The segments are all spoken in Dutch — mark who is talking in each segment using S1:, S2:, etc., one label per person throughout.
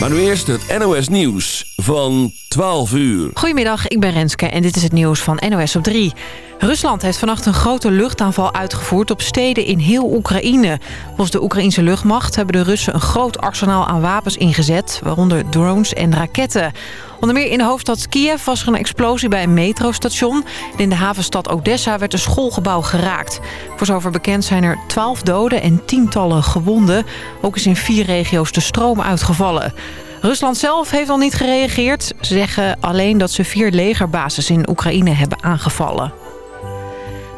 S1: Maar nu eerst het NOS Nieuws van 12 uur.
S2: Goedemiddag, ik ben Renske en dit is het nieuws van NOS op 3. Rusland heeft vannacht een grote luchtaanval uitgevoerd op steden in heel Oekraïne. Volgens de Oekraïnse luchtmacht hebben de Russen een groot arsenaal aan wapens ingezet... waaronder drones en raketten. Onder meer in de hoofdstad Kiev was er een explosie bij een metrostation. in de havenstad Odessa werd een schoolgebouw geraakt. Voor zover bekend zijn er 12 doden en tientallen gewonden. Ook is in vier regio's de stroom uitgevallen. Rusland zelf heeft al niet gereageerd. Ze zeggen alleen dat ze vier legerbases in Oekraïne hebben aangevallen.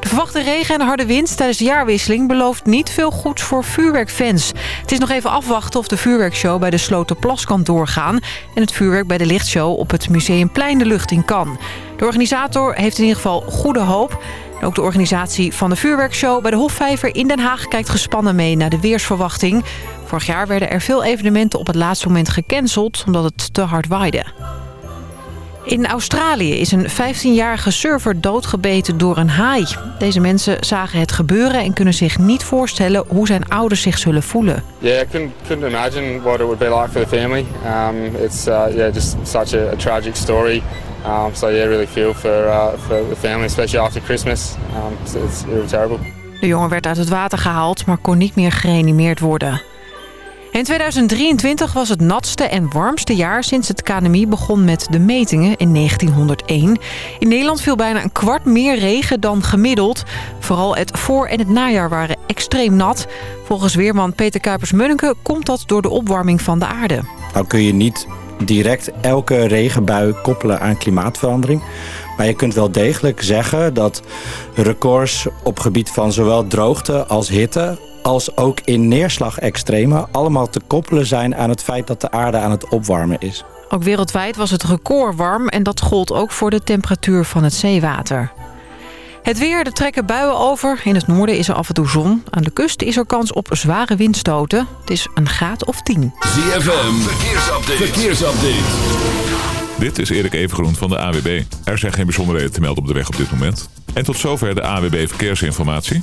S2: De verwachte regen en harde wind tijdens de jaarwisseling belooft niet veel goeds voor vuurwerkfans. Het is nog even afwachten of de vuurwerkshow bij de Sloterplas kan doorgaan... en het vuurwerk bij de lichtshow op het Museumplein de lucht in kan. De organisator heeft in ieder geval goede hoop. ook de organisatie van de vuurwerkshow bij de Hofvijver in Den Haag... kijkt gespannen mee naar de weersverwachting. Vorig jaar werden er veel evenementen op het laatste moment gecanceld... omdat het te hard waaide. In Australië is een 15-jarige surfer doodgebeten door een haai. Deze mensen zagen het gebeuren en kunnen zich niet voorstellen hoe zijn ouders zich zullen voelen.
S3: Yeah, I couldn't, couldn't imagine what it would be like for the family. Um, it's uh, yeah, just such a, a tragic story. Um, so yeah, really feel for, uh, for the family, especially after Christmas. Um, it's, it's really terrible.
S2: De jongen werd uit het water gehaald, maar kon niet meer gereanimeerd worden. In 2023 was het natste en warmste jaar sinds het KNMI begon met de metingen in 1901. In Nederland viel bijna een kwart meer regen dan gemiddeld. Vooral het voor- en het najaar waren extreem nat. Volgens weerman Peter Kuipers-Munneke komt dat door de opwarming van de aarde.
S4: Nou kun je niet direct elke regenbui koppelen aan klimaatverandering. Maar je kunt wel degelijk zeggen dat records op gebied van zowel droogte als hitte als ook in neerslagextremen allemaal te koppelen zijn aan het feit dat de aarde aan het opwarmen is.
S2: Ook wereldwijd was het record warm en dat gold ook voor de temperatuur van het zeewater. Het weer, er trekken buien over. In het noorden is er af en toe zon. Aan de kust is er kans op zware windstoten. Het is een graad of 10.
S1: ZFM, verkeersupdate. verkeersupdate.
S5: Dit is Erik Evengroen van de AWB. Er zijn geen bijzonderheden te melden op de weg op dit moment. En tot zover de AWB Verkeersinformatie.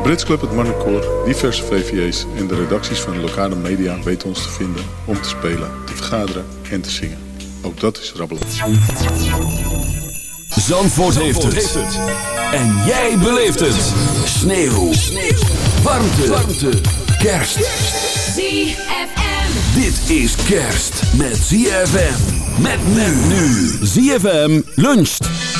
S6: De Brits Club, het Marnecoor, diverse VVA's en de redacties van de lokale media weten ons te vinden om te spelen, te vergaderen en te zingen. Ook dat is rabbelen.
S1: Zandvoort, heeft, het. En jij beleeft het. Sneeuw. Sneeuw. Warmte. Warmte. Kerst.
S7: ZFM.
S1: Dit is kerst met ZFM. Met men nu. ZFM luncht.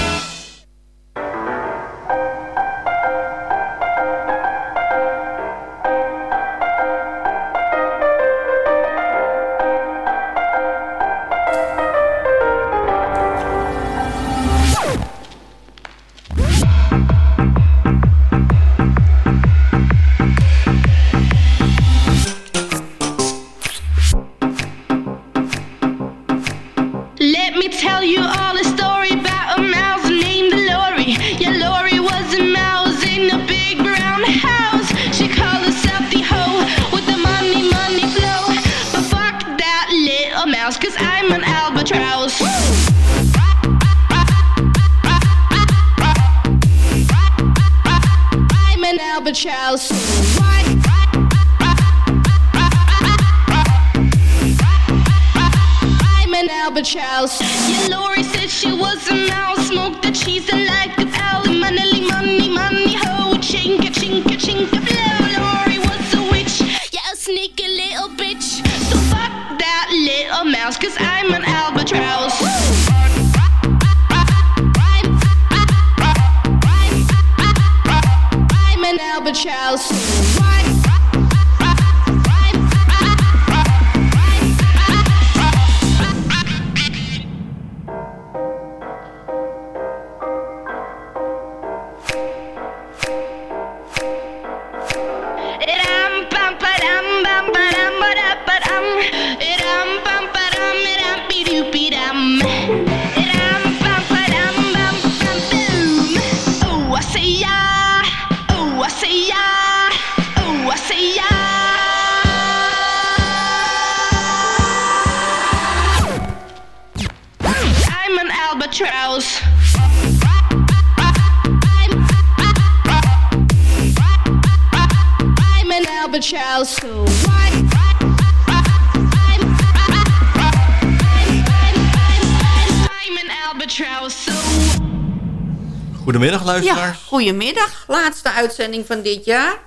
S8: Goedemiddag luisteraars.
S9: Ja, goedemiddag. Laatste uitzending van dit jaar.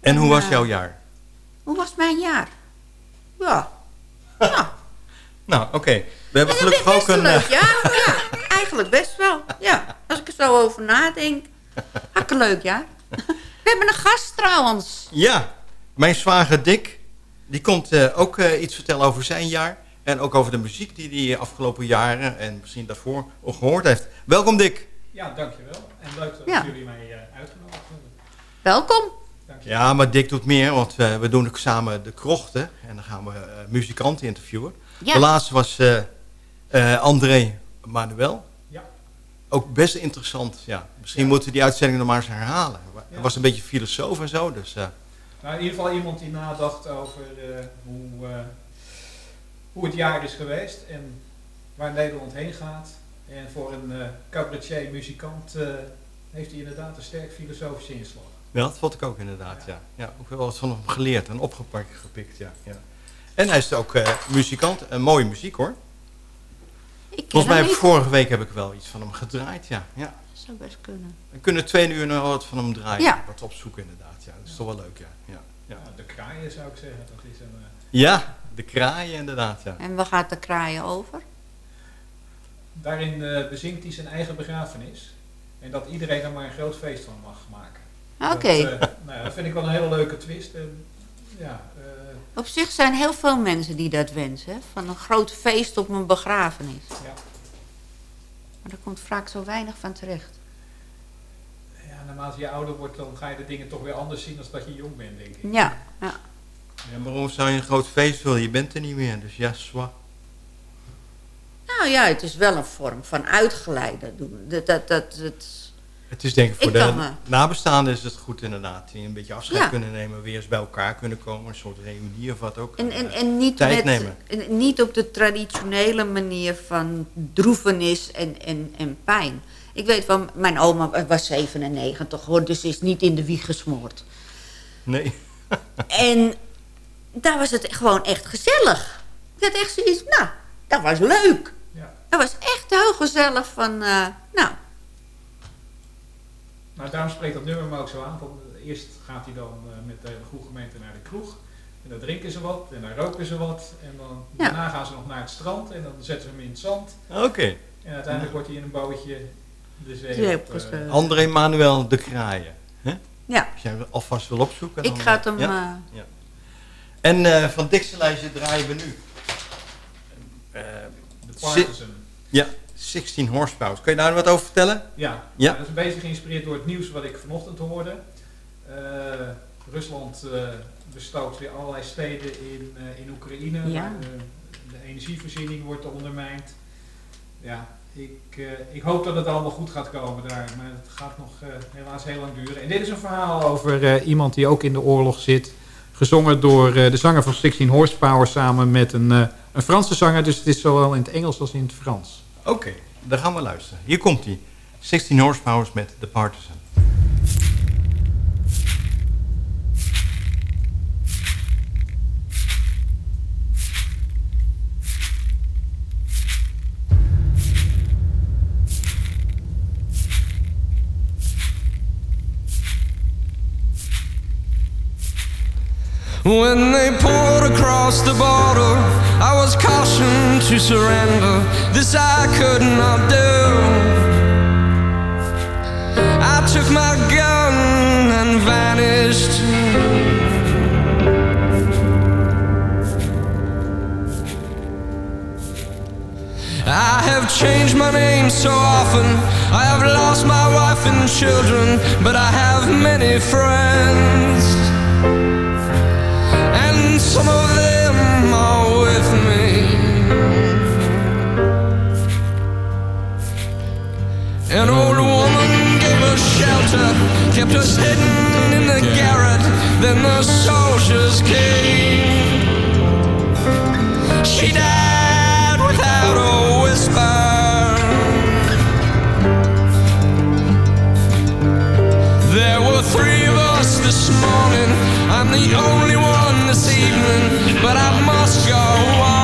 S8: En hoe was
S9: eh,
S8: jouw jaar?
S9: Hoe was mijn jaar? Ja. Ja.
S8: Nou, oké. We hebben
S9: Ja,
S8: gelukkig
S9: best
S8: ook een...
S9: leuk,
S8: eh,
S9: ja. ja. Eigenlijk best wel. Ja. Als ik er zo over nadenk. Hartstikke leuk, ja. We hebben een gast trouwens.
S8: Ja, mijn zwager Dick, die komt eh, ook eh, iets vertellen over zijn jaar. En ook over de muziek die hij afgelopen jaren en misschien daarvoor al gehoord heeft. Welkom Dick.
S10: Ja, dankjewel. En leuk dat
S9: Ja.
S10: jullie mij eh, uitgenodigd hebben.
S9: Welkom.
S8: Ja, maar Dick doet meer, want eh, we doen ook samen de krochten. En dan gaan we eh, muzikanten interviewen.
S9: Ja.
S8: De laatste was eh, eh, André Manuel.
S10: Ja.
S8: Ook best interessant, ja. Misschien moeten we die uitzending nog maar eens herhalen. Hij was een beetje filosoof en zo, dus... eh,
S10: Nou, in ieder geval iemand die nadacht over eh, hoe, eh, hoe het jaar is geweest en waar Nederland heen gaat. En voor een eh cabaretier, muzikant, eh, heeft hij inderdaad een sterk filosofische inslag.
S8: Ja, dat vond ik ook inderdaad, ja. ja. ook wel wat van hem geleerd en opgepakt, gepikt, ja. ja. En hij is ook eh, muzikant, een mooie muziek hoor.
S9: Ik
S8: Volgens mij
S9: hem niet.
S8: vorige week heb ik wel iets van hem gedraaid, ja. ja.
S9: Zou best kunnen.
S8: We kunnen twee uur nog wat van hem draaien.
S9: Ja.
S8: Wat opzoeken inderdaad, ja. Dat is toch wel leuk, ja. Ja, ja.
S10: Nou, de kraaien zou ik zeggen, dat is een...
S8: ja de kraaien inderdaad, ja.
S9: En waar gaat de kraaien over?
S10: daarin eh, bezinkt hij zijn eigen begrafenis. En dat iedereen er maar een groot feest van mag maken.
S9: Oké.
S10: Dat, eh, nou ja, dat vind ik wel een hele leuke twist. En, ja, eh,
S9: Op zich zijn heel veel mensen die dat wensen. hè, Van een groot feest op een begrafenis.
S10: ja.
S9: Maar daar komt vaak zo weinig van terecht.
S10: Ja, naarmate je ouder wordt, dan ga je de dingen toch weer anders zien dan dat je jong bent, denk ik.
S9: Ja, ja.
S8: Ja, maar waarom zou je een groot feest willen? Je bent er niet meer, dus ja, zwa.
S9: Nou ja, het is wel een vorm van uitgeleide doen. Dat, dat, dat, dat,
S8: Het is denk ik voor
S9: Ik
S8: de nabestaanden is het goed inderdaad. Die een beetje afscheid
S9: Ja.
S8: kunnen nemen, weer eens bij elkaar kunnen komen. Een soort reunie of wat ook.
S9: en, en,
S8: Eh,
S9: en niet,
S8: tijd
S9: met,
S8: nemen.
S9: en niet op de traditionele manier van droevenis en, en, en pijn. Ik weet van, mijn oma was 97 hoor, dus ze is niet in de wieg gesmoord.
S8: Nee.
S9: En daar was het gewoon echt gezellig. Ik had echt zoiets, nou, dat was leuk.
S10: Ja.
S9: Dat was echt heel gezellig van, eh, nou,
S10: Nou, daarom spreekt dat nummer me ook zo aan. Want eerst gaat hij dan eh, met de hele goede gemeente naar de kroeg. En dan drinken ze wat en dan roken ze wat. En dan,
S9: Ja.
S10: daarna gaan ze nog naar het strand en dan zetten ze hem in het zand.
S8: Oké.
S10: En uiteindelijk wordt hij in een bootje de zee op, eh.
S8: André Manuel de Kraaien. Hè?
S9: ja.
S8: Als jij alvast wil opzoeken.
S9: Ik ga het hem...
S8: Ja.
S9: eh,
S8: En eh, van Dixie lijstje draaien we nu. Eh,
S10: de
S8: ja, 16 horsepower. Kun je daar wat over vertellen?
S10: Ja,
S8: Ja.
S10: Nou, dat is een beetje geïnspireerd door het nieuws wat ik vanochtend hoorde. Eh, Rusland eh bestookt weer allerlei steden in, eh, in Oekraïne.
S9: Ja.
S10: waar, de energievoorziening wordt ondermijnd. Ja, ik, eh, ik hoop dat het allemaal goed gaat komen daar. Maar het gaat nog eh, helaas heel lang duren. En dit is een verhaal over eh, iemand die ook in de oorlog zit. Gezongen door eh, de zanger van 16 Horsepower samen met een, eh, een Franse zanger. Dus het is zowel in het Engels als in het Frans.
S8: Oké, dan gaan we luisteren. Hier komt hij. 16 horsepower met The Partisan.
S11: When they poured across the border, I was cautioned to surrender. This I could not do. I took my gun and vanished. I have changed my name so often. I have lost my wife and children, but I have many friends some of them are with me. An old woman gave us shelter, kept us hidden in the garret. Then the soldiers came. She died without a whisper. There were three of us this morning. I'm the only one this evening, but I must go on.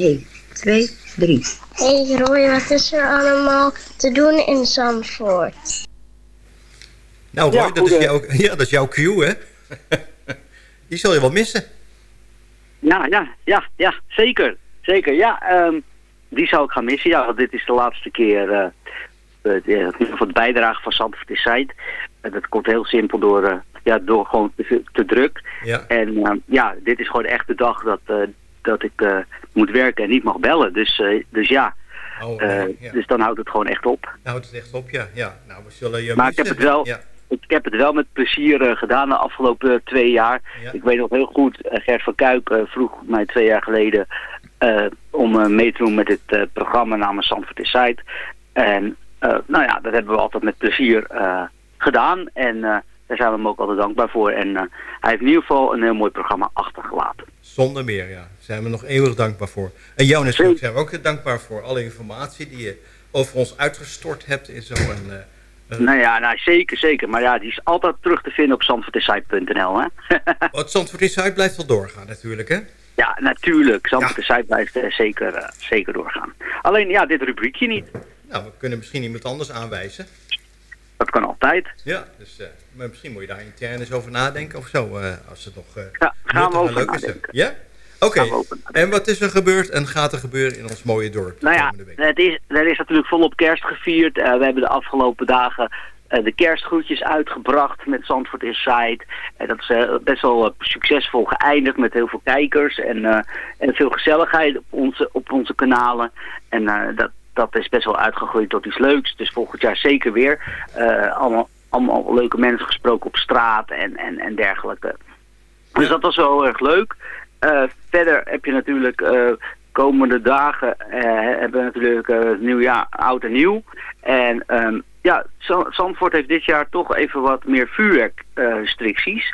S11: 1,
S12: 2, 3. Hé
S13: hey Roy, wat is er allemaal te doen in Zandvoort?
S8: Nou Roy, ja, dat, is jouw, ja, dat is jouw cue hè? Die zal je wel missen.
S14: Ja, ja, ja, ja, zeker. Zeker, ja. Ehm, die zou ik gaan missen, ja, dit is de laatste keer... Uh, voor het bijdrage van Zandvoort is En dat komt heel simpel door, eh, ja, door gewoon te, druk.
S8: Ja.
S14: En ehm, ja, dit is gewoon echt de dag dat, eh, dat ik eh, moet werken en niet mag bellen. Dus, eh, dus ja.
S8: Oh,
S14: Eh,
S8: ja.
S14: Dus dan houdt het gewoon echt op.
S8: Nou, het echt op, ja. ja. Nou, we zullen je
S14: Maar ik heb het wel,
S8: Ja.
S14: ik heb het wel met plezier eh, gedaan de afgelopen twee jaar.
S8: Ja.
S14: Ik weet nog heel goed, Gert van Kuik vroeg mij twee jaar geleden om mee te doen met dit programma namens Zandvoort Insight. En nou ja, dat hebben we altijd met plezier gedaan. En daar zijn we hem ook altijd dankbaar voor. En hij heeft in ieder geval een heel mooi programma achtergelaten.
S8: Zonder meer, ja. Daar zijn we nog eeuwig dankbaar voor. En jou natuurlijk zijn we ook dankbaar voor alle informatie die je over ons uitgestort hebt in zo'n... eh,
S14: Nou ja, nou, zeker, zeker. Maar ja, die is altijd terug te vinden op zandvoortinsight.nl, hè?
S8: Wat Zandvoort blijft wel doorgaan natuurlijk, hè?
S14: Ja, natuurlijk. Zandvoort blijft eh, zeker, eh, zeker doorgaan. Alleen, ja, dit rubriekje niet.
S8: Nou, we kunnen misschien iemand anders aanwijzen.
S14: Dat kan altijd.
S8: Ja, dus eh, maar misschien moet je daar intern eens over nadenken of zo. eh, als het nog eh
S14: Ja, gaan we over
S8: leuk is. Ja? Oké. En wat is er gebeurd en gaat er gebeuren in ons mooie dorp?
S14: Nou ja, het is, er is natuurlijk volop kerst gevierd. Eh, we hebben de afgelopen dagen de kerstgroetjes uitgebracht met Zandvoort Insight. En dat is best wel succesvol geëindigd met heel veel kijkers en, en veel gezelligheid op onze, op onze kanalen. En dat, dat is best wel uitgegroeid tot iets leuks. Dus volgend jaar zeker weer. Allemaal, allemaal leuke mensen gesproken op straat en, en, en dergelijke. Dus dat was wel heel erg leuk. Eh, verder heb je natuurlijk eh, komende dagen eh, hebben we natuurlijk het nieuwjaar oud en nieuw. En ehm, ja, Zand- Zandvoort heeft dit jaar toch even wat meer vuurwerk vuurwerkrestricties.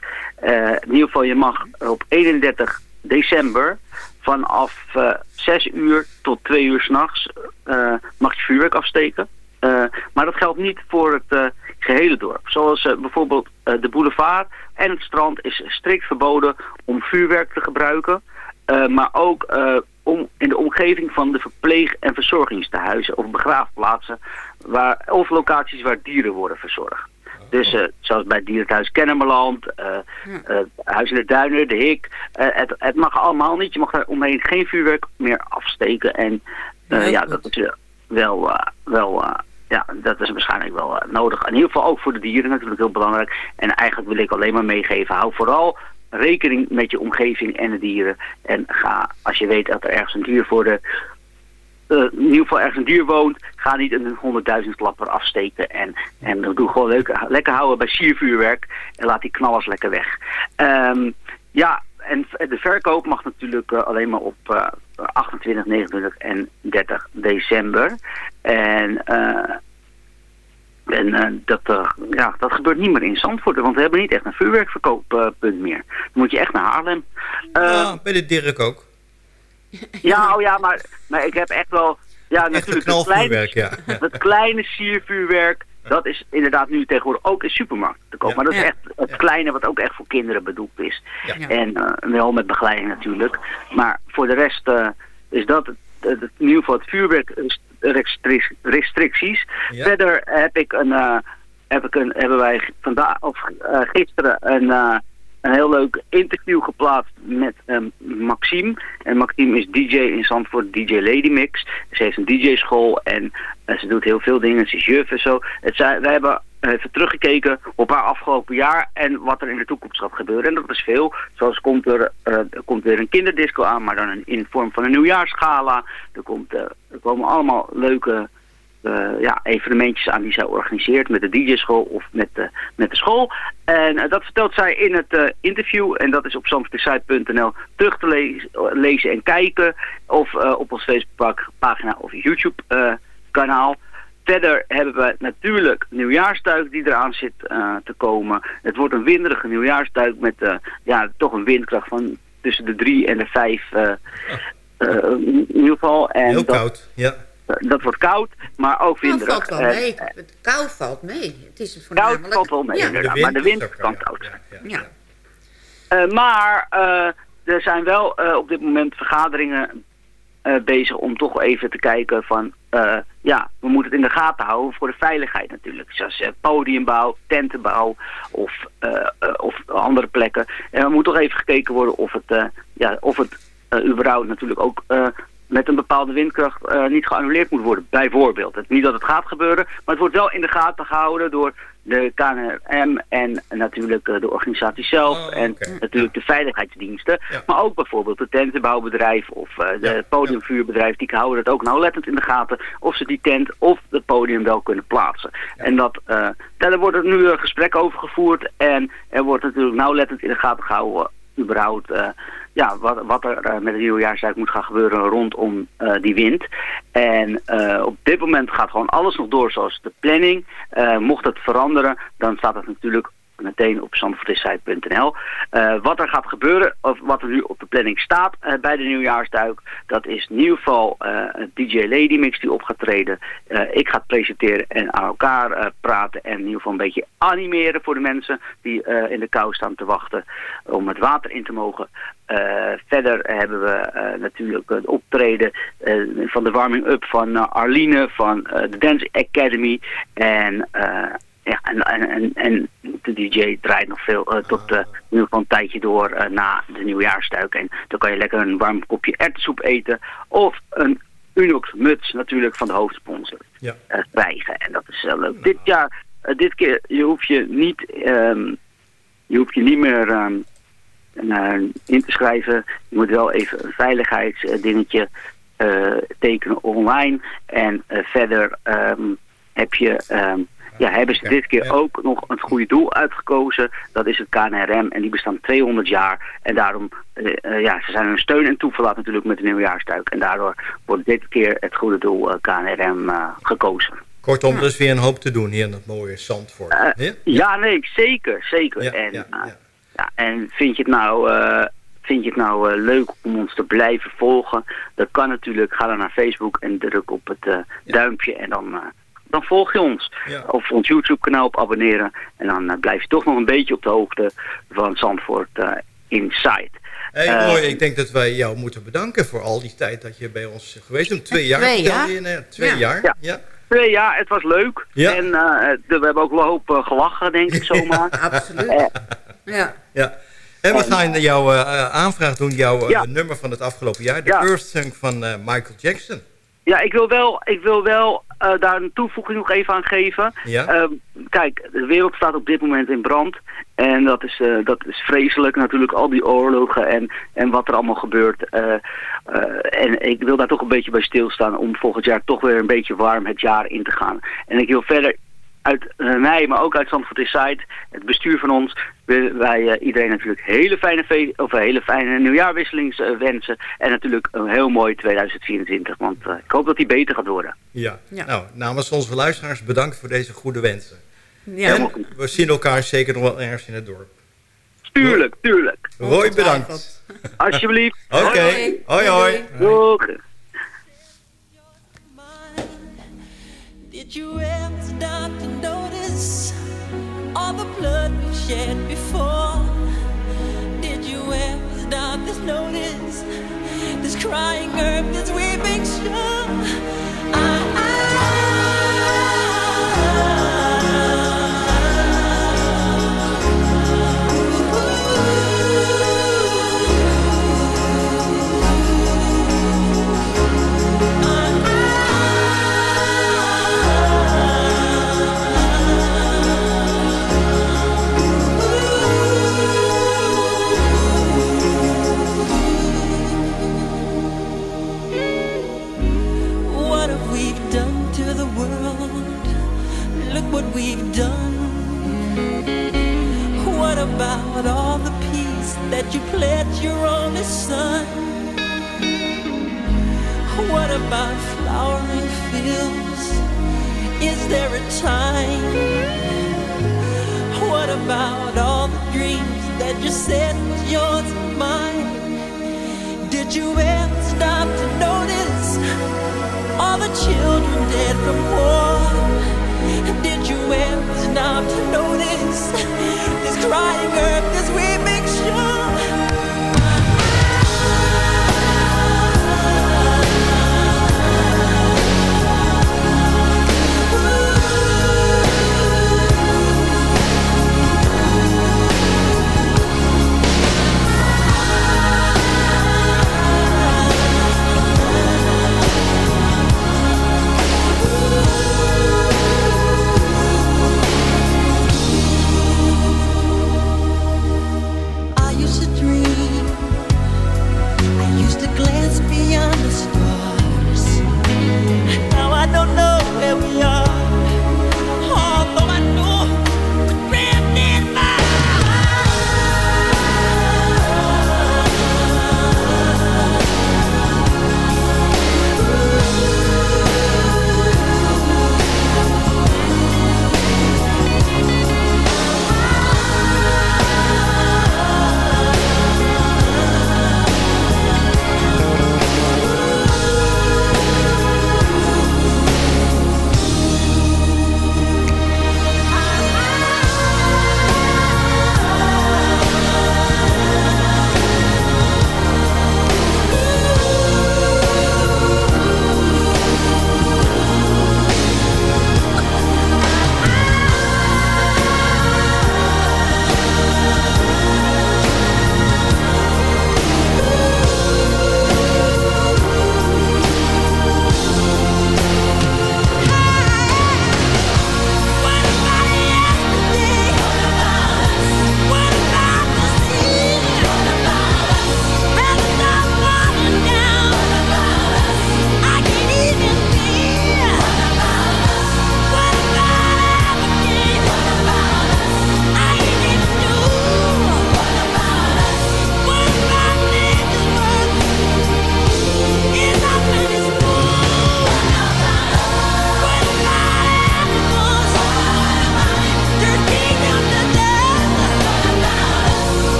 S14: In ieder geval, je mag op 31 december vanaf eh 6 uur tot 2 uur s'nachts uh, mag je vuurwerk afsteken. Eh, maar dat geldt niet voor het eh, gehele dorp. Zoals eh, bijvoorbeeld de boulevard en het strand is strikt verboden om vuurwerk te gebruiken. Maar ook om in de omgeving van de verpleeg- en verzorgingstehuizen of begraafplaatsen waar, of locaties waar dieren worden verzorgd. Dus eh, zoals bij dierenthuis Kennemerland, eh eh, Huis in de Duinen, de Hik. het, het mag allemaal niet. Je mag daar omheen geen vuurwerk meer afsteken. En ja, dat is wel, eh, wel eh, ja, dat is waarschijnlijk wel eh, nodig. In ieder geval ook voor de dieren natuurlijk heel belangrijk. En eigenlijk wil ik alleen maar meegeven, hou vooral rekening met je omgeving en de dieren. En ga, als je weet dat er ergens een dier voor de in ieder geval ergens een dier woont, ga niet een honderdduizend klapper afsteken. En, en doe gewoon leuk, lekker houden bij siervuurwerk en laat die knallers lekker weg. Ehm, ja, en de verkoop mag natuurlijk alleen maar op 28, 29 en 30 december. En, eh, en eh, dat, ja, dat gebeurt niet meer in Zandvoort, want we hebben niet echt een vuurwerkverkooppunt meer. Dan moet je echt naar Haarlem. Eh,
S8: Ja, bij de Dirk ook.
S14: ja, oh ja, maar, maar ik heb echt wel... Ja, natuurlijk. Het kleine,
S8: ja.
S14: het kleine siervuurwerk, dat is inderdaad nu tegenwoordig ook in supermarkt te koop.
S8: Ja.
S14: Maar dat is
S9: Ja.
S14: echt het kleine wat ook echt voor kinderen bedoeld is.
S9: Ja.
S14: En eh, wel met begeleiding natuurlijk. Maar voor de rest eh, is dat het, het, het, in ieder geval het vuurwerkrestricties.
S8: Ja.
S14: Verder heb ik een, eh, heb ik een, hebben wij vandaag of eh, gisteren een, eh, een heel leuk interview geplaatst met ehm, Maxime. En Maxime is DJ in Zandvoort, DJ Lady Mix. Ze heeft een DJ-school en eh, ze doet heel veel dingen. Ze is juf en zo. Het wij hebben even teruggekeken op haar afgelopen jaar en wat er in de toekomst gaat gebeuren. En dat is veel. Zoals komt er, eh, komt weer een kinderdisco aan, maar dan in, vorm van een nieuwjaarsgala. Er, komt, eh, er komen allemaal leuke eh, ja, evenementjes aan die zij organiseert met de DJ-school of met de, met de school. En eh, dat vertelt zij in het eh, interview en dat is op zandvoortesite.nl terug te lezen, lezen en kijken. Of eh, op ons Facebookpagina of YouTube-kanaal. Verder hebben we natuurlijk nieuwjaarsduik die eraan zit eh, te komen. Het wordt een winderige nieuwjaarsduik met eh, ja, toch een windkracht van tussen de 3 en de 5 eh, eh, in ieder geval. En
S8: Heel
S14: dat,
S8: koud. Ja.
S14: Dat wordt koud, maar ook winderig.
S9: valt wel
S14: En,
S9: mee.
S14: eh,
S9: Het kou valt mee. Het is
S14: Koud
S9: voornamelijk...
S14: valt wel mee,
S9: Ja.
S14: maar de wind kan
S8: ja,
S14: koud
S8: ja,
S14: zijn.
S8: ja,
S9: Ja.
S14: Eh, maar eh, er zijn wel eh, op dit moment vergaderingen eh, bezig om toch even te kijken van... eh, ja, we moeten het in de gaten houden voor de veiligheid natuurlijk. Zoals eh, podiumbouw, tentenbouw of, eh, eh, of andere plekken. En er moet toch even gekeken worden of het, eh, ja, of het eh, überhaupt natuurlijk ook... met een bepaalde windkracht eh, niet geannuleerd moet worden, bijvoorbeeld. Het, niet dat het gaat gebeuren, maar het wordt wel in de gaten gehouden door de KNRM en natuurlijk eh, de organisatie zelf
S8: Oh,
S14: en natuurlijk de veiligheidsdiensten.
S8: Ja.
S14: Maar ook bijvoorbeeld het tentenbouwbedrijf of eh, de
S8: Ja,
S14: podiumvuurbedrijf, die houden het ook nauwlettend in de gaten of ze die tent of het podium wel kunnen plaatsen. En dat, daar wordt er nu een gesprek over gevoerd en er wordt natuurlijk nauwlettend in de gaten gehouden überhaupt ja, wat, wat er eh, met de nieuwjaarsduik moet gaan gebeuren rondom eh, die wind. En eh, op dit moment gaat gewoon alles nog door zoals de planning. Mocht het veranderen, dan staat het natuurlijk meteen op zandvoortissite.nl. Eh wat er gaat gebeuren, of wat er nu op de planning staat eh, bij de nieuwjaarsduik, dat is in ieder geval eh, een DJ Lady Mix die op gaat treden. Eh, ik ga het presenteren en aan elkaar eh, praten en in ieder geval een beetje animeren voor de mensen die eh, in de kou staan te wachten om het water in te mogen. Eh, verder hebben we eh, natuurlijk het optreden eh, van de warming-up van eh, Arline van eh, de Dance Academy. En, eh, ja, en, en, en, de DJ draait nog veel eh, tot eh, in ieder geval een tijdje door eh, na de nieuwjaarsduik. En dan kan je lekker een warm kopje erwtensoep eten of een Unox muts natuurlijk van de hoofdsponsor
S8: Ja.
S14: eh, krijgen. En dat is wel leuk. Dit jaar, dit keer, je hoeft je niet, ehm, je hoeft je niet meer ehm, eh, in te schrijven. Je moet wel even een veiligheidsdingetje tekenen online. En verder ehm, heb je, ja, hebben ze
S8: Ja,
S14: dit keer
S8: ja.
S14: ook nog een goede doel uitgekozen. Dat is het KNRM en die bestaan 200 jaar. En daarom, eh, eh, ja, ze zijn hun steun en toeverlaat natuurlijk met de nieuwjaarsduik. En daardoor wordt dit keer het goede doel eh, KNRM eh, gekozen.
S8: Kortom,
S14: Ja.
S8: er is weer een hoop te doen hier in het mooie Zandvoort. Ja?
S14: ja, nee, zeker, zeker.
S8: Ja,
S14: en,
S8: ja,
S14: ja, en vind je het nou, eh, vind je het nou leuk om ons te blijven volgen? Dat kan natuurlijk. Ga dan naar Facebook en druk op het eh, duimpje en dan, eh, dan volg je ons. Of ons YouTube kanaal op abonneren. En dan eh, blijf je toch nog een beetje op de hoogte van Zandvoort eh Inside.
S8: Hey,
S14: Eh,
S8: mooi. Ik denk dat wij jou moeten bedanken voor al die tijd dat je bij ons geweest bent. Twee jaar.
S14: Twee jaar.
S8: je net. Twee
S14: Ja.
S8: jaar.
S14: Ja.
S8: ja.
S14: Nee, ja, het was leuk.
S8: Ja.
S14: En eh, we hebben ook wel een hoop eh, gelachen, denk ik zomaar.
S9: Absoluut. Ja.
S8: Ja. En we gaan jouw eh, aanvraag doen, jouw eh,
S14: Ja.
S8: nummer van het afgelopen jaar. De
S14: Ja.
S8: Earth Song van eh, Michael Jackson.
S14: Ja, ik wil wel, ik wil wel eh, daar een toevoeging nog even aan geven.
S8: Ja.
S14: Ehm, kijk, de wereld staat op dit moment in brand. En dat is, eh, dat is vreselijk natuurlijk, al die oorlogen en, en wat er allemaal gebeurt. Eh, en ik wil daar toch een beetje bij stilstaan om volgend jaar toch weer een beetje warm het jaar in te gaan. En ik wil verder uit mij, maar ook uit Zandvoort Inside, het bestuur van ons, wij eh, iedereen natuurlijk hele fijne, of een hele fijne nieuwjaarwisseling eh, wensen. En natuurlijk een heel mooi 2024, want eh, ik hoop dat die beter gaat worden.
S8: Ja.
S9: Ja.
S8: Nou, namens onze luisteraars bedankt voor deze goede wensen.
S9: Ja.
S8: En we zien elkaar zeker nog wel ergens in het dorp.
S14: Tuurlijk, tuurlijk.
S8: Roy, bedankt.
S14: Alsjeblieft.
S8: Oké. Hoi, hoi.
S14: Doeg.
S15: Did you all the blood we've shed before? Did you ever stop to notice this crying earth, this weeping shore? I,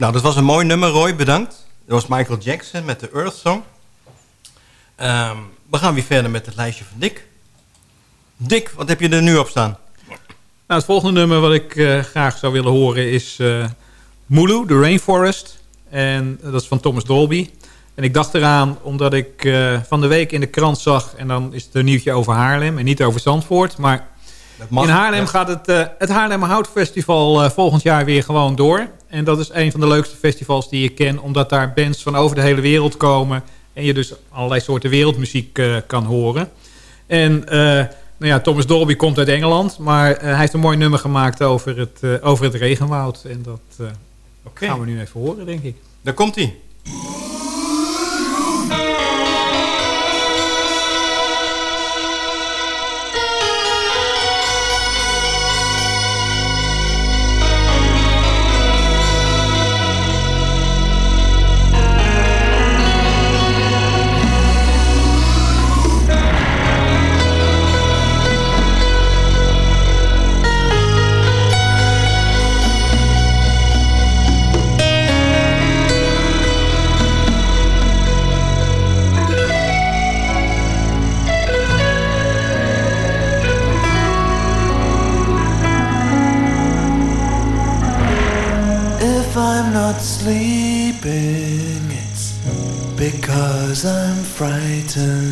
S16: Nou, dat was een mooi nummer, Roy. Bedankt. Dat was Michael Jackson met de Earth Song. Ehm, we gaan weer verder met het lijstje van Dick. Dick, wat heb je er nu op staan?
S10: Nou, het volgende nummer wat ik eh, graag zou willen horen is uh, Mulu, The Rainforest. En dat is van Thomas Dolby. En ik dacht eraan omdat ik eh, van de week in de krant zag... en dan is het een nieuwtje over Haarlem en niet over Zandvoort... maar in Haarlem gaat het, uh, het Haarlem Houtfestival uh, volgend jaar weer gewoon door. En dat is een van de leukste festivals die ik ken... omdat daar bands van over de hele wereld komen... en je dus allerlei soorten wereldmuziek uh, kan horen. En nou ja, Thomas Dolby komt uit Engeland... maar hij heeft een mooi nummer gemaakt over het, over het regenwoud. En dat okay. gaan we nu even horen, denk ik.
S16: Daar komt hij.
S8: winter.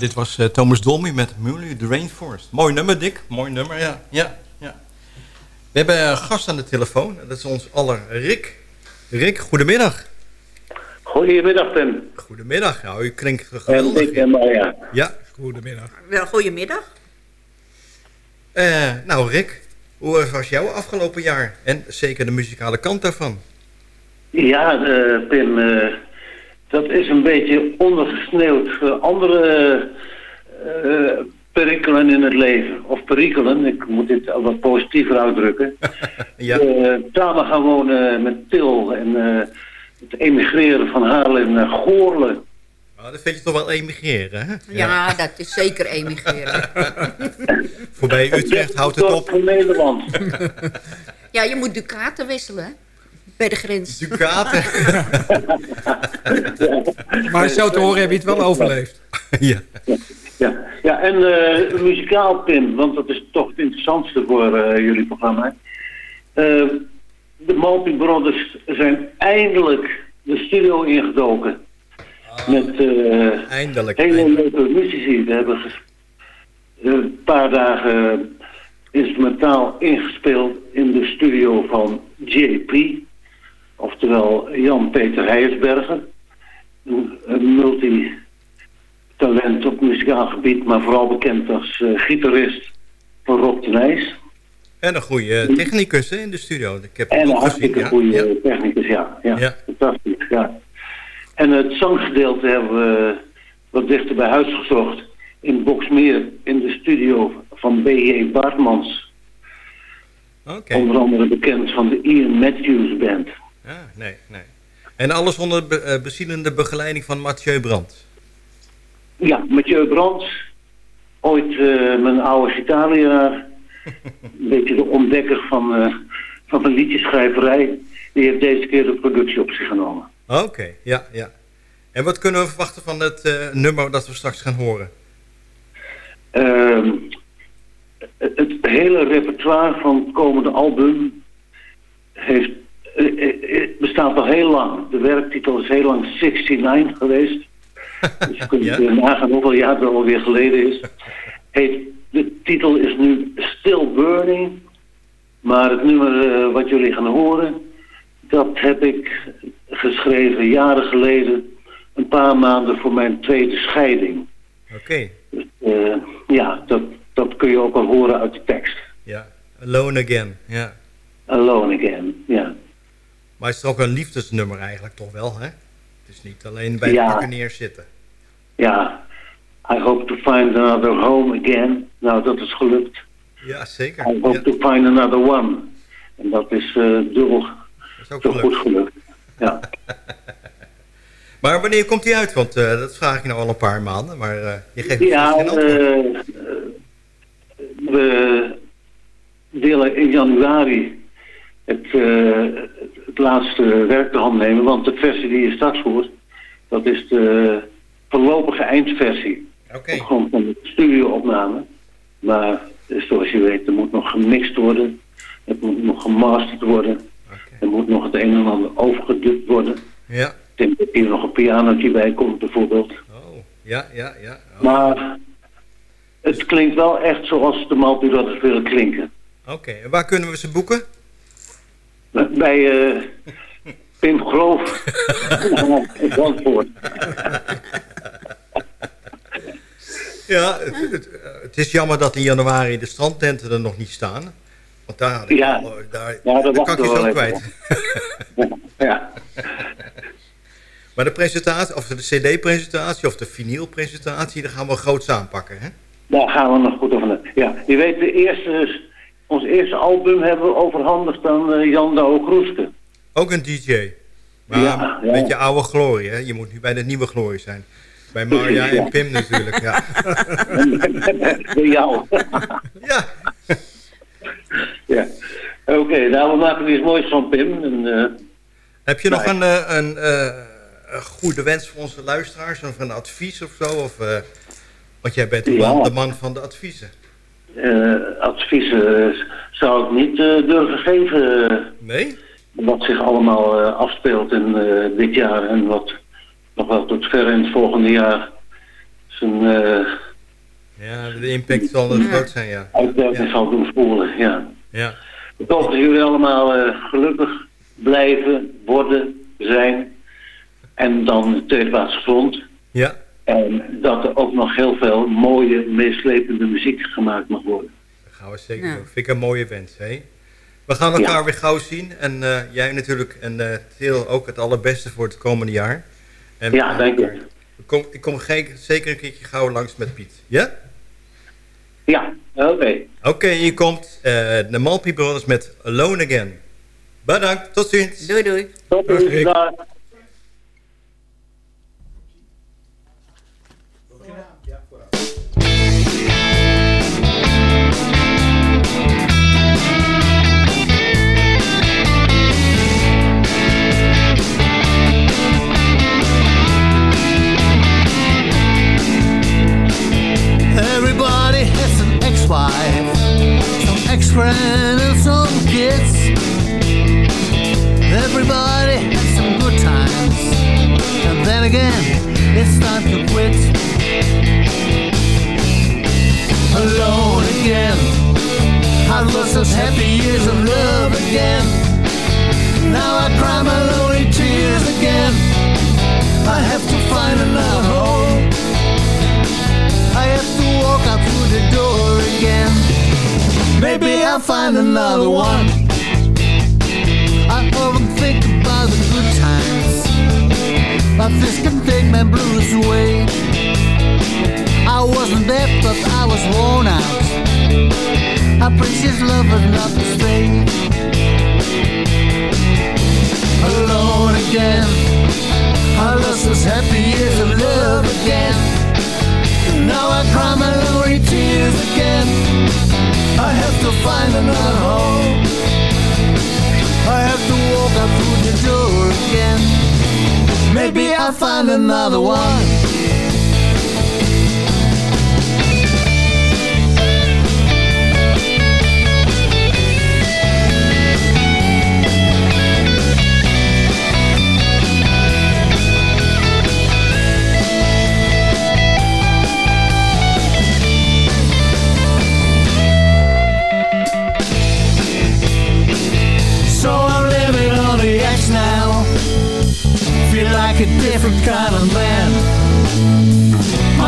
S8: Dit was eh, Thomas Dolmy met Muley the Rainforest. Mooi nummer, Dick. Mooi nummer, ja. ja, ja. We hebben een gast aan de telefoon. Dat is ons aller Rick. Rick, goedemiddag.
S17: Goedemiddag, Tim.
S8: Goedemiddag. Nou, u klinkt
S17: En
S8: geweldig.
S17: En Maya.
S8: Ja, goedemiddag.
S9: Wel, goedemiddag.
S8: Eh, nou, Rick, hoe was jouw afgelopen jaar? En zeker de muzikale kant daarvan.
S17: Ja, eh, Pim, eh, dat is een beetje ondergesneeuwd voor andere eh, perikelen in het leven. Of perikelen, ik moet dit wat positiever uitdrukken.
S8: Ja.
S17: Eh, samen gaan wonen met Til en eh, het emigreren van Haarlem naar Goorlen.
S8: Nou, dat vind je toch wel emigreren, hè?
S9: Ja, dat is zeker emigreren.
S8: Voorbij Utrecht houdt het op.
S17: Nederland.
S9: Ja, je moet ducaten wisselen, hè? Bij de grens.
S8: Ducaten?
S10: Maar zo te horen heb je het wel overleefd.
S8: ja.
S17: Ja, ja en eh, muzikaal, Pim, want dat is toch het interessantste voor eh, jullie programma. Eh, de Malty Brothers zijn eindelijk de studio ingedoken. Met eh,
S8: Eindelijk.
S17: hele leuke muzici. We hebben een paar dagen instrumentaal ingespeeld in de studio van JP. Oftewel Jan-Peter Heijersberger. Een, een multitalent op muzikaal gebied, maar vooral bekend als eh, gitarist van Rob de Nijs.
S8: En een goede technicus hè, in de studio. Ik heb
S17: En een
S8: gezien,
S17: hartstikke
S8: ja.
S17: goede technicus, ja. ja.
S8: Ja.
S17: Fantastisch, ja. En het zanggedeelte hebben we wat dichter bij huis gezocht. In Boksmeer, in de studio van B.J. Bartmans. Onder andere bekend van de Ian Matthews Band.
S8: Ah, nee, nee. En alles onder be eh, bezielende begeleiding van Mathieu Brandt.
S17: Ja, Mathieu Brands. Ooit eh, mijn oude gitaarleraar. Een beetje de ontdekker van, eh van een liedjeschrijverij. Die heeft deze keer de productie op zich genomen.
S8: Oké, ja, ja. En wat kunnen we verwachten van het nummer dat we straks gaan horen?
S17: Ehm, het, het hele repertoire van het komende album heeft, eh, eh, eh, bestaat al heel lang. De werktitel is heel lang 69 geweest. dus je kunt
S8: Ja.
S17: nagaan hoeveel jaar het alweer geleden is. Heet, de titel is nu Still Burning. Maar het nummer wat jullie gaan horen, dat heb ik geschreven jaren geleden. Een paar maanden voor mijn tweede scheiding.
S8: Oké,
S17: Eh, ja, dat, dat kun je ook al horen uit de tekst.
S8: ja. Alone Again, ja.
S17: Alone again, ja.
S8: Maar het is ook een liefdesnummer eigenlijk toch wel, hè? Het is niet alleen bij
S17: Ja.
S8: de pakken neerzitten.
S17: Ja, I hope to find another home again. Nou, dat is gelukt.
S8: Ja, zeker.
S17: I hope to find another one. En dat is eh dubbel
S8: is ook gelukt.
S17: goed gelukt. Ja.
S8: Maar wanneer komt die uit? Want eh, dat vraag ik nou al een paar maanden, maar eh, je geeft me
S17: Ja,
S8: geen antwoord.
S17: we willen in januari het, het laatste werk te hand nemen. Want de versie die je straks hoort, dat is de voorlopige eindversie.
S8: Oké.
S17: Op grond van de studioopname. Maar eh, zoals je weet, er moet nog gemixt worden. Het moet nog gemasterd worden. Er moet nog het een en ander overgedubt worden.
S8: Ja,
S17: Ik denk dat hier nog een pianootje bij komt bijvoorbeeld.
S8: ja, ja, ja.
S17: Maar het klinkt wel echt zoals de Malpirotters willen klinken.
S8: Oké, en waar kunnen we ze boeken?
S17: Bij eh Pim Groof in Zandvoort.
S8: Ja, het, het, eh, het is jammer dat in januari de strandtenten er nog niet staan. Want daar, had ik
S17: Ja.
S8: al, eh, daar,
S17: Ja, dat
S8: kan ik zo kwijt.
S17: Ja.
S8: Maar de presentatie, of de cd-presentatie of de vinylpresentatie, daar gaan we groots aanpakken, hè?
S17: Daar gaan we nog goed over. Ja, je weet, de eerste, ons eerste album hebben we overhandigd aan eh, Jan Douwe Kroeske.
S8: Ook een DJ. Maar
S17: Ja,
S8: een
S17: ja.
S8: beetje oude glorie, hè? Je moet nu bij de nieuwe glorie zijn. Bij Marja
S17: ja.
S8: en Pim natuurlijk, ja.
S17: Bij jou.
S8: ja.
S17: ja. Oké, nou we maken er iets moois van Pim. En, eh,
S8: Heb je nog een, eh, een, een goede wens voor onze luisteraars? Of een advies of zo? Of, want jij bent de man, de man van de adviezen.
S17: Eh, adviezen zou ik niet eh, durven geven. eh,
S8: Nee?
S17: Wat zich allemaal eh, afspeelt in eh, dit jaar en wat nog wel tot ver in het volgende jaar zijn eh
S8: Ja, de impact zal er groot zijn, ja.
S17: uitwerking zal doen voelen. Ja.
S8: Ja.
S17: Ik hoop dat jullie allemaal eh, gelukkig blijven, worden, zijn. En dan tweede plaats gezond.
S8: Ja.
S17: En dat er ook nog heel veel mooie, meeslepende muziek gemaakt mag worden.
S8: Dat gaan we zeker doen. Vind ik een mooie wens, hè? We gaan elkaar weer gauw zien. En eh, jij natuurlijk en eh Til ook het allerbeste voor het komende jaar. En,
S17: Ja, dank je.
S8: Ik kom, ik kom zeker een keertje gauw langs met Piet. Ja?
S17: Ja, oké.
S8: Oké, hier komt eh, de Malpi Brothers met Alone Again. Bedankt, tot ziens.
S9: Doei doei.
S17: Tot
S8: ziens,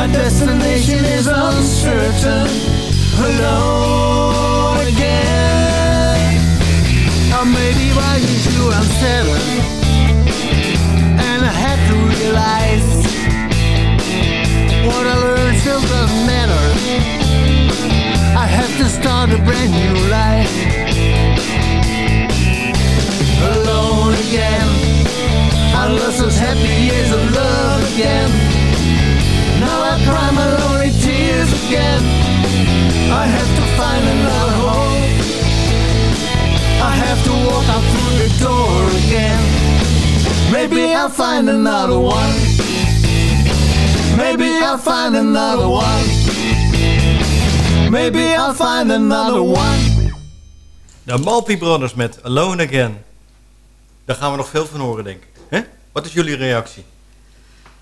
S18: My destination is uncertain. Alone again. Or maybe you sure I'm seven. And I had to realize what I learned still doesn't matter. I have to start a brand new life alone again. I lost those happy years of love again. Cry my lonely tears again. I have to find another home. I have to walk out through the door again. Maybe I'll find another one. Maybe I'll find another one. Maybe I'll find another one.
S8: De Malpi Brothers met Alone Again. Daar gaan we nog veel van horen, denk ik. Hè? Wat is jullie reactie?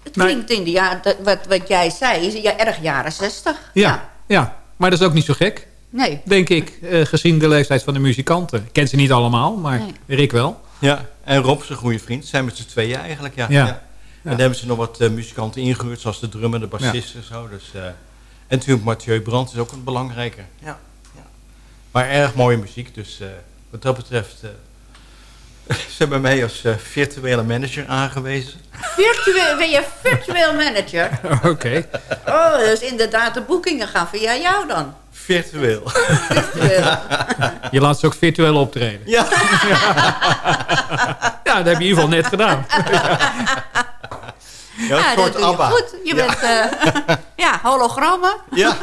S9: Het klinkt in de dat- wat, wat jij zei, is ja, erg jaren zestig.
S10: Ja, ja, maar dat is ook niet zo gek.
S9: Nee.
S10: Denk ik, eh, gezien de leeftijd van de muzikanten. Ik ken ze niet allemaal, maar
S9: Nee.
S10: Rick wel.
S8: Ja, en Rob, zijn goede vriend, zijn met z'n tweeën eigenlijk. Ja.
S10: Ja.
S8: En
S10: Ja.
S8: dan hebben ze nog wat eh, muzikanten ingehuurd, zoals de drummer, de bassist en zo. Dus, eh, en natuurlijk Mathieu Brandt is ook een belangrijke. Ja. ja. Maar erg mooie muziek, dus eh, wat dat betreft... ze hebben mij als eh, virtuele manager aangewezen.
S9: Virtueel, ben je virtueel manager?
S10: Oké.
S9: Oh, dus inderdaad, de boekingen gaan via jou dan.
S8: Virtueel.
S10: Je laat ze ook virtueel optreden.
S8: Ja.
S10: ja, dat heb je in ieder geval net gedaan.
S8: Ja,
S9: Ja, dat doe je goed. Je
S8: Ja.
S9: bent, eh, ja, hologrammen.
S8: Ja.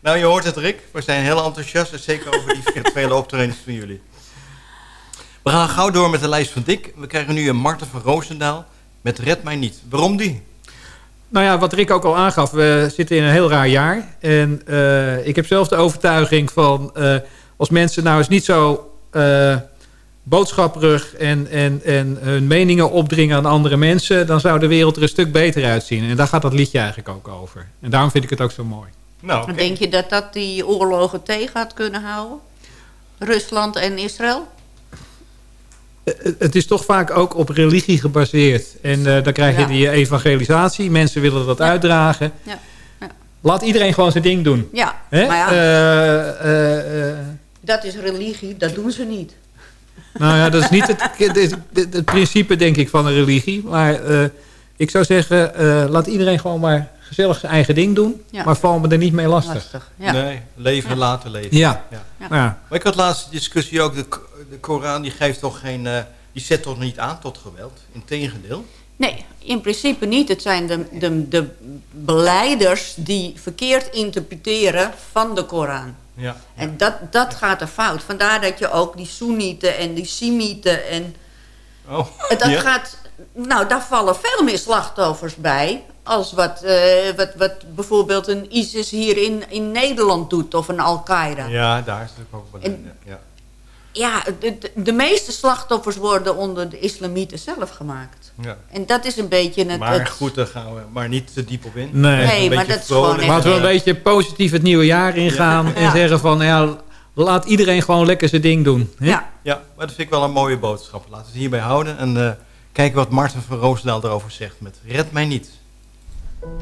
S8: nou, je hoort het, Rick. We zijn heel enthousiast, en zeker over die virtuele optredens van jullie. We gaan gauw door met de lijst van Dick. We krijgen nu een Marten van Roosendaal met Red Mij Niet. Waarom die?
S10: Nou ja, wat Rick ook al aangaf, we zitten in een heel raar jaar. En eh, ik heb zelf de overtuiging van... eh, als mensen nou eens niet zo eh, boodschapperig en, en, en hun meningen opdringen aan andere mensen... dan zou de wereld er een stuk beter uitzien. En daar gaat dat liedje eigenlijk ook over. En daarom vind ik het ook zo mooi.
S8: Nou,
S9: Denk je dat dat die oorlogen tegen had kunnen houden? Rusland en Israël?
S10: Het- Het is toch vaak ook op religie gebaseerd. En eh, dan krijg je
S9: Ja.
S10: die evangelisatie. Mensen willen dat uitdragen.
S9: Ja.
S10: Laat iedereen gewoon zijn ding doen.
S9: Ja,
S10: Hè?
S9: maar ja,
S10: Eh, eh, eh,
S9: dat is religie, dat doen ze niet.
S10: nou ja, dat is niet het, het, het- het principe, denk ik, van een religie. Maar eh, ik zou zeggen, eh, laat iedereen gewoon maar gezellig zijn eigen ding doen.
S9: Ja.
S10: Maar val me er niet mee lastig.
S9: Lastig, ja.
S8: Nee, leven laten leven.
S10: Ja.
S9: Ja.
S10: Ja.
S8: Maar ik had laatst een discussie ook, de, de Koran die geeft toch geen, eh, die zet toch niet aan tot geweld? Integendeel.
S9: Nee, in principe niet. Het zijn de, de, de beleiders die verkeerd interpreteren van de Koran.
S8: Ja.
S9: En dat, dat gaat er fout. Vandaar dat je ook die Soenieten en die Simieten en...
S8: Oh,
S9: Dat
S8: ja.
S9: gaat... Nou, daar vallen veel meer slachtoffers bij... als wat, eh, wat, wat bijvoorbeeld een ISIS hier in, in Nederland doet... of een Al-Qaeda.
S8: Ja, daar is het ook wel in. Ja.
S9: Ja, de, de, de meeste slachtoffers worden onder de islamieten zelf gemaakt.
S8: Ja.
S9: En dat is een beetje het...
S8: Maar
S9: het-
S8: goed, daar gaan we maar niet te diep op in.
S10: Nee.
S9: Nee,
S8: Een
S9: maar
S8: beetje
S9: dat is gewoon.
S10: Laten we een beetje positief het nieuwe jaar ingaan. En
S9: Ja.
S10: zeggen van, ja, laat iedereen gewoon lekker zijn ding doen. hè?
S9: Ja.
S8: Ja, maar dat vind ik wel een mooie boodschap. Laten we het hierbij houden en eh, kijken wat Marten van Roosendaal erover zegt met Red mij niet.
S19: Leg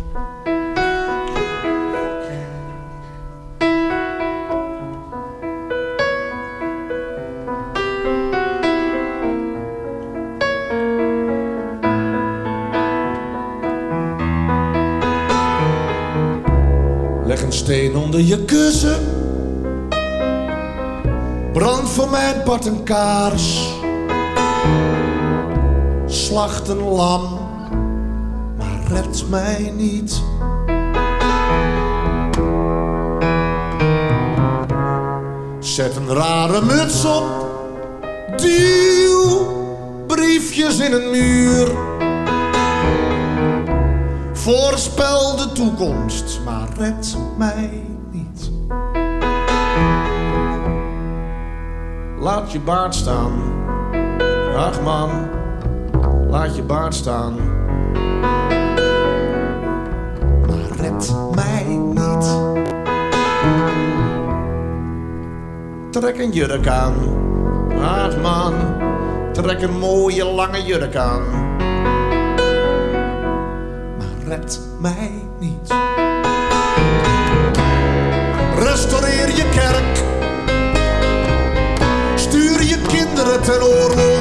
S19: een steen onder je kussen. Brand voor mijn part een kaars. Slacht een lam, maar red mij niet. Zet een rare muts op. Duw briefjes in een muur. Voorspel de toekomst, maar red mij niet. Laat je baard staan. Ach man, laat je baard staan. Trek een jurk aan. Ach man, trek een mooie lange jurk aan red mij niet. Restaureer je kerk. Stuur je kinderen ten oorlog.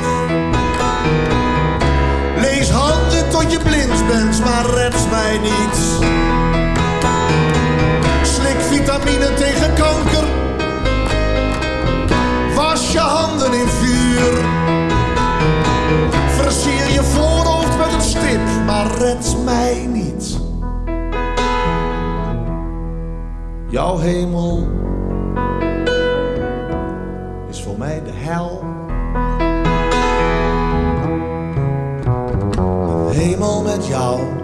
S19: Lees handen tot je blind bent, maar red mij niet. Slik vitamine tegen kanker. Handen in vuur. Versier je voorhoofd met een stip, maar red mij niet. Jouw hemel is voor mij de hel. Hemel met jou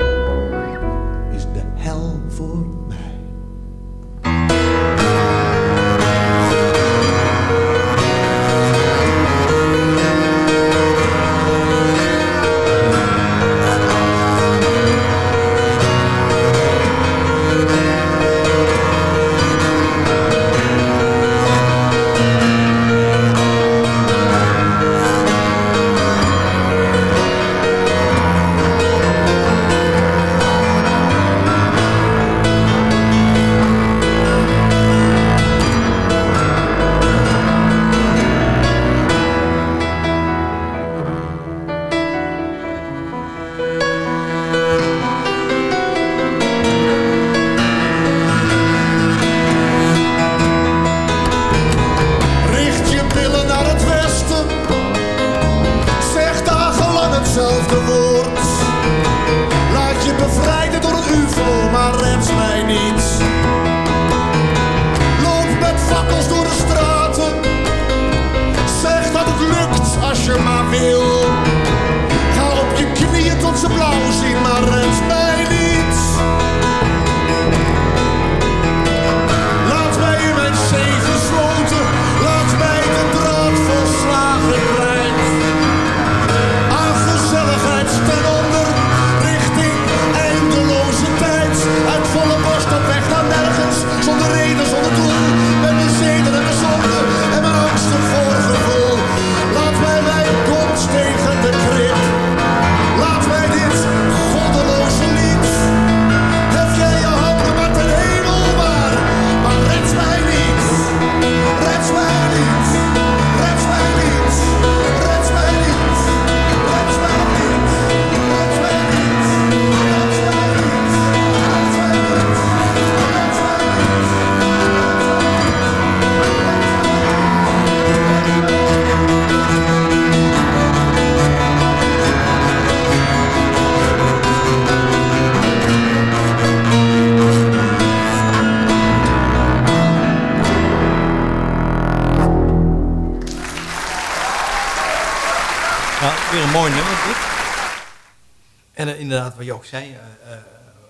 S8: zei, eh, eh,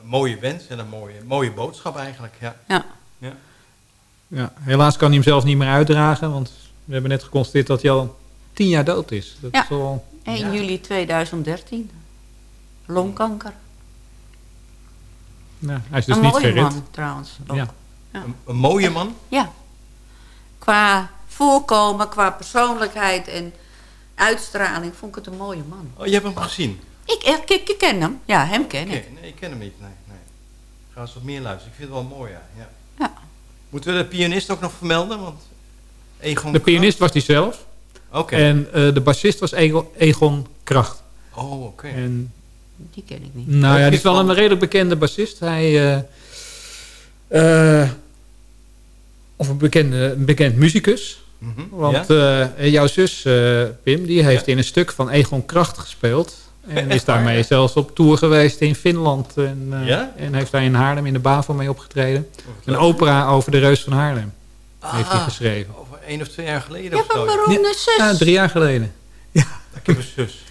S8: een mooie wens en een mooie, mooie boodschap eigenlijk. Ja.
S9: Ja.
S8: ja.
S10: Ja, helaas kan hij hem zelf niet meer uitdragen, want we hebben net geconstateerd dat hij al tien jaar dood is. Dat
S9: Ja.
S10: is al...
S9: 1 juli 2013. Longkanker.
S10: Ja, hij is dus
S9: een
S10: niet
S9: mooie
S10: gered.
S9: man trouwens. ook.
S10: Ja.
S8: Een, een mooie man?
S9: Ja. Qua voorkomen, qua persoonlijkheid en uitstraling vond ik het een mooie man.
S8: Oh, je hebt hem gezien?
S9: Ik, ik, ik, ik ken hem. Ja, hem ken ik.
S8: Nee, ik ken hem niet. Nee, nee. Ik ga eens wat meer luisteren. Ik vind het wel mooi, ja. ja.
S9: Ja.
S8: Moeten we de pianist ook nog vermelden? Want Egon
S10: De pianist was hij zelf.
S8: Oké.
S10: En eh, de bassist was Egon, Egon Kracht.
S8: Oh, oké.
S10: En
S9: Die ken ik niet.
S10: Nou ja, die is wel een redelijk bekende bassist. Hij, eh, eh, of een, bekende, een bekend muzikus.
S8: Mhm,
S10: Want eh, jouw zus, eh, Pim, die heeft in een stuk van Egon Kracht gespeeld. En is daarmee
S8: ja?
S10: zelfs op tour geweest in Finland. En, eh,
S8: Ja?
S10: en heeft daar in Haarlem in de BAVO mee opgetreden. Een opera over de Reus van Haarlem heeft hij
S8: Ah,
S10: geschreven.
S8: Over één of twee jaar geleden
S9: Je
S8: of
S9: hebt
S8: zo.
S9: een beroemde zus.
S10: Ja, drie jaar geleden.
S8: Ik heb een zus.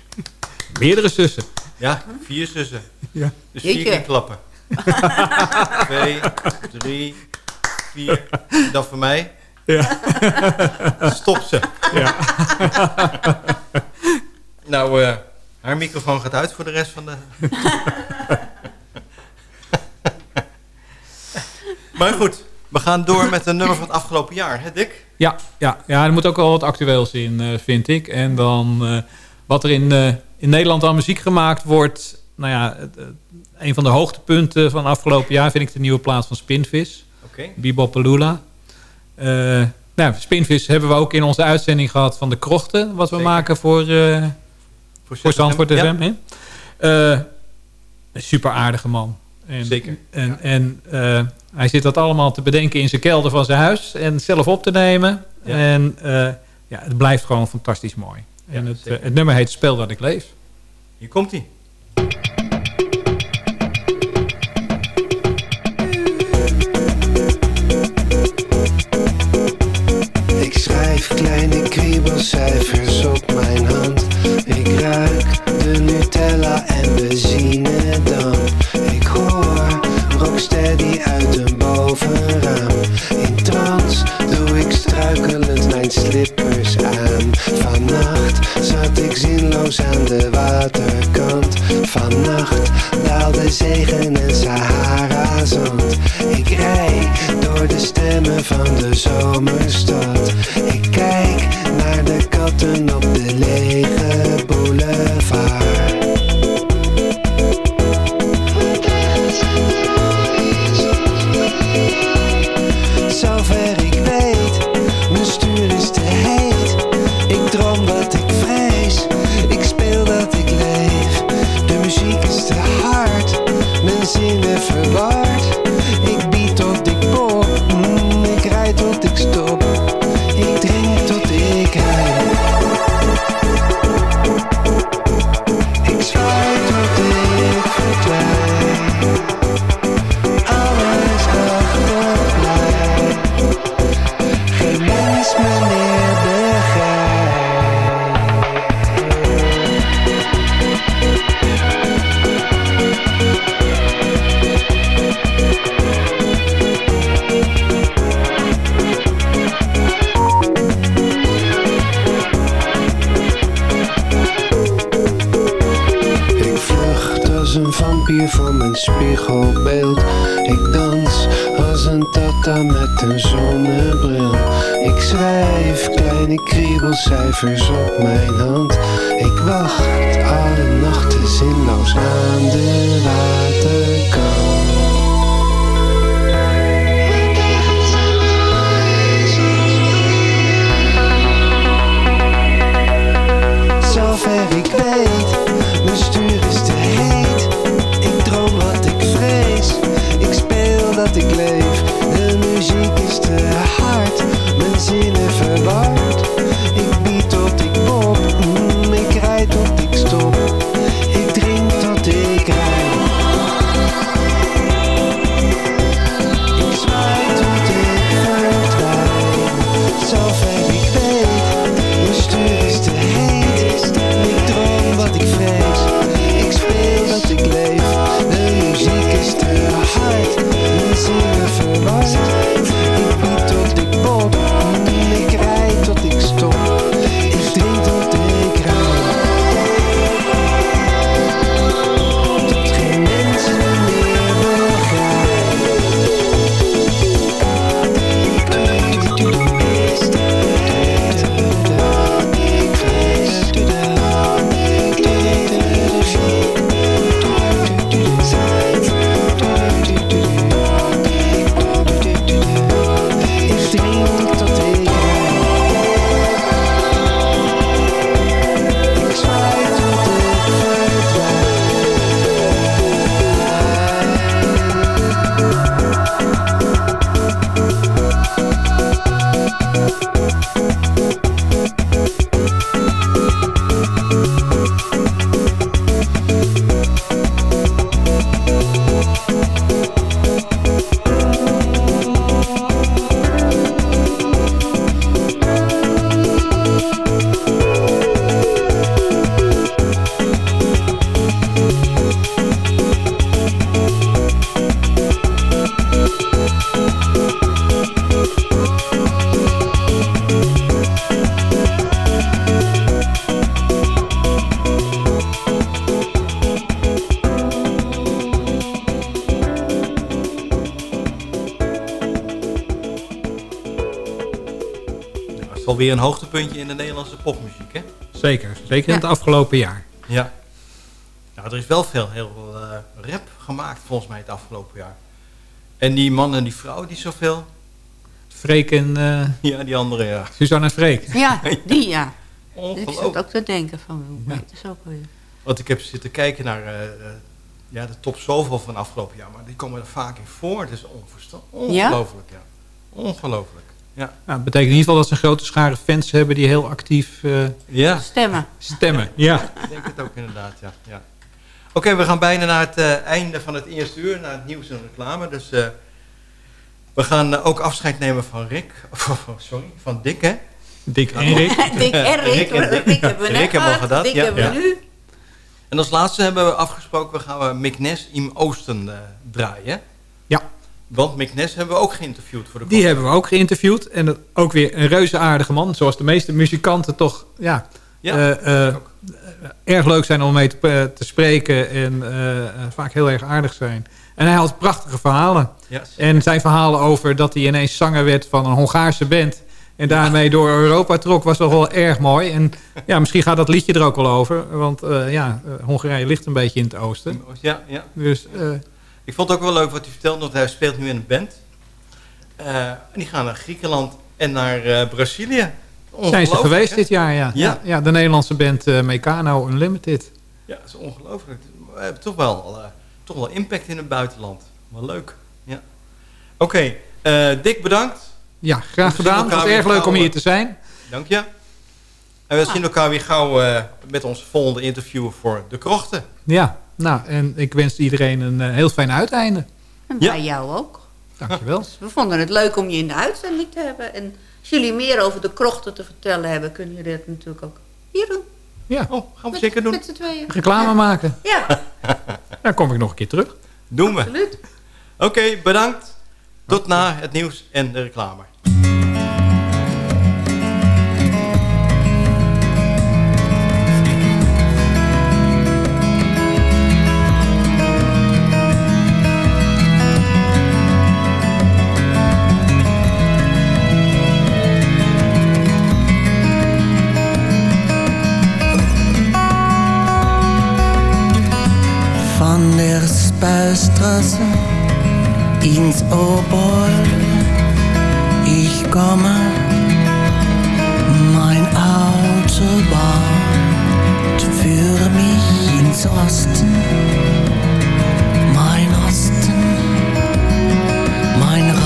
S10: Meerdere zussen.
S8: Ja, vier zussen.
S10: Ja.
S8: Dus vier
S9: Jeetje.
S8: keer klappen. Twee, drie, vier. Dat voor mij.
S10: Ja.
S8: Stop ze.
S10: Ja.
S8: nou, eh, haar microfoon gaat uit voor de rest van de... maar goed, we gaan door met een nummer van het afgelopen jaar, hè Dick?
S10: Ja, ja, ja, er moet ook wel wat actueels in, eh, vind ik. En dan eh, wat er in, eh, in Nederland aan muziek gemaakt wordt. Nou ja, een van de hoogtepunten van afgelopen jaar vind ik de nieuwe plaat van Spinvis.
S8: Oké.
S10: Bebopalula. Eh nou, Spinvis hebben we ook in onze uitzending gehad van de krochten. Wat we
S8: Zeker.
S10: maken voor, eh
S8: Voor
S10: voor Zandvoort
S8: ja.
S10: FM. hè? Eh, een super aardige man. En,
S8: Zeker,
S10: En, en eh, hij zit dat allemaal te bedenken in zijn kelder van zijn huis. En zelf op te nemen.
S8: Ja.
S10: En eh, ja, het blijft gewoon fantastisch mooi.
S8: Ja,
S10: en het, het nummer heet Spel dat ik leef.
S8: Hier komt hij.
S20: Ik schrijf kleine kriebelcijfers op mijn hand. Ik ruik de Nutella en benzinedamp. Ik hoor Rocksteady uit een bovenraam. Struikelend mijn slippers aan. Vannacht zat ik zinloos aan de waterkant. Vannacht daalde zegen en Sahara zand. Ik rij door de stemmen van de zomerstad. Ik kijk naar de katten op de lege boulevard.
S8: Weer een hoogtepuntje in de Nederlandse popmuziek, hè?
S10: Zeker, zeker in het afgelopen jaar.
S8: Ja. Nou, er is wel veel heel veel eh, rap gemaakt volgens mij het afgelopen jaar. En die man en die vrouw die zoveel...
S10: Freek en... eh,
S8: Ja, die andere, ja.
S10: Suzanne en Freek.
S9: Ja, die ja. Ik zat ook te denken van, hoe heet het ook alweer?
S8: Want ik heb zitten kijken naar eh, ja, de top zoveel van afgelopen jaar. Maar die komen er vaak in voor. Het is
S9: Ja?
S8: ongelooflijk, ja. Ongelooflijk. Ja.
S10: Nou, dat betekent in ieder geval dat ze een grote schare fans hebben die heel actief eh,
S8: Ja.
S9: Stemmen.
S10: stemmen. Ja.
S8: Ik denk het ook inderdaad, ja. ja. Oké, we gaan bijna naar het eh, einde van het eerste uur, naar het nieuws en reclame. Dus eh, we gaan ook afscheid nemen van Rick. Of, sorry, van Dick, hè?
S10: Dick en Rick.
S9: Dick en Rick.
S8: en Dick.
S9: Rick hebben we net
S8: Rick hebben we
S9: gehad,
S8: gedaan,
S9: Dick
S8: ja.
S9: hebben we
S8: Ja.
S9: nu.
S8: En als laatste hebben we afgesproken, we gaan we Mick Ness in Oosten draaien.
S10: Ja.
S8: Want Mick Ness hebben we ook geïnterviewd voor de
S10: Die hebben we ook geïnterviewd. En dat- ook weer een reuze aardige man. Zoals de meeste muzikanten toch ja,
S8: Ja,
S10: eh, eh, erg leuk zijn om mee te, eh, te spreken. En vaak heel erg aardig zijn. En hij had prachtige verhalen. En zijn verhalen over dat hij ineens zanger werd van een Hongaarse band. En daarmee door Europa trok was toch wel erg mooi. En ja, misschien gaat dat liedje er ook wel over. Want ja, Hongarije ligt een beetje in het oosten.
S8: Ja, ja.
S10: Dus
S8: Ik vond het ook wel leuk wat hij vertelde, want hij speelt nu in een band. Eh, en die gaan naar Griekenland en naar eh, Brazilië.
S10: zijn ze geweest
S8: hè?
S10: dit jaar, ja.
S8: Ja.
S10: de Nederlandse band eh Meccano Unlimited.
S8: Ja, dat is ongelooflijk. We hebben toch wel, eh, toch wel impact in het buitenland. Wel leuk. Ja. Oké, eh, Dick bedankt.
S10: Ja, graag gedaan. Het was erg leuk om hier te zijn.
S8: Dank je. En we zien elkaar weer gauw eh, met ons volgende interview voor De Krochten.
S10: Ja, nou, en ik wens iedereen een eh, heel fijn uiteinde.
S9: En
S8: Ja.
S9: bij jou ook.
S10: Dankjewel.
S9: We vonden het leuk om je in de uitzending te hebben. En als jullie meer over de krochten te vertellen hebben, kunnen jullie dat natuurlijk ook hier doen.
S10: Ja,
S8: Oh, gaan we
S9: Met-
S8: zeker doen.
S9: Met z'n tweeën.
S10: reclame maken.
S9: Ja,
S10: Dan kom ik nog een keer terug.
S8: Doen we.
S9: absoluut.
S8: Oké, bedankt. Tot na het nieuws en de reclame.
S16: Spuistraße ins Obol. Ich komme, mein Auto bahnt für mich ins Osten. Mein Osten, mein Reich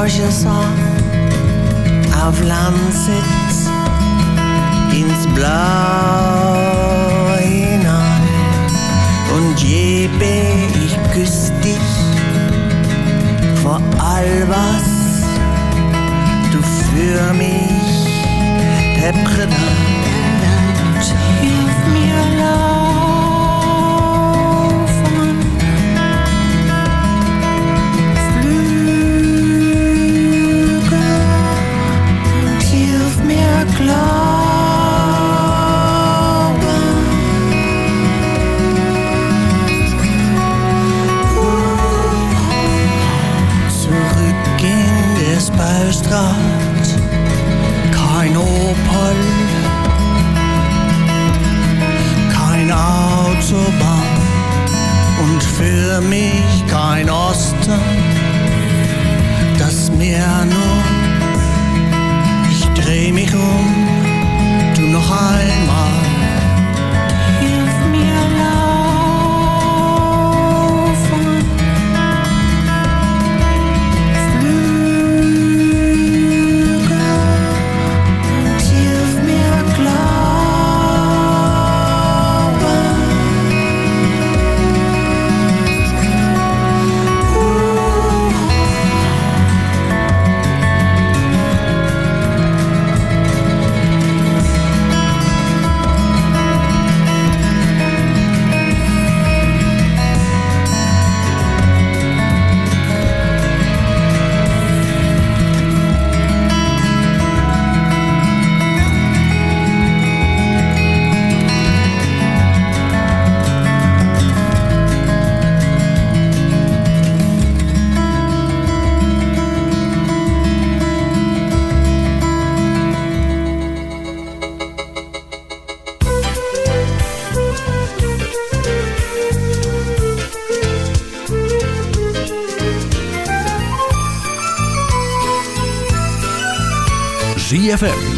S16: Tilogesa auf Landsitz ins Blau hinein. Und jebe ich küss dich vor all was du für mich hebt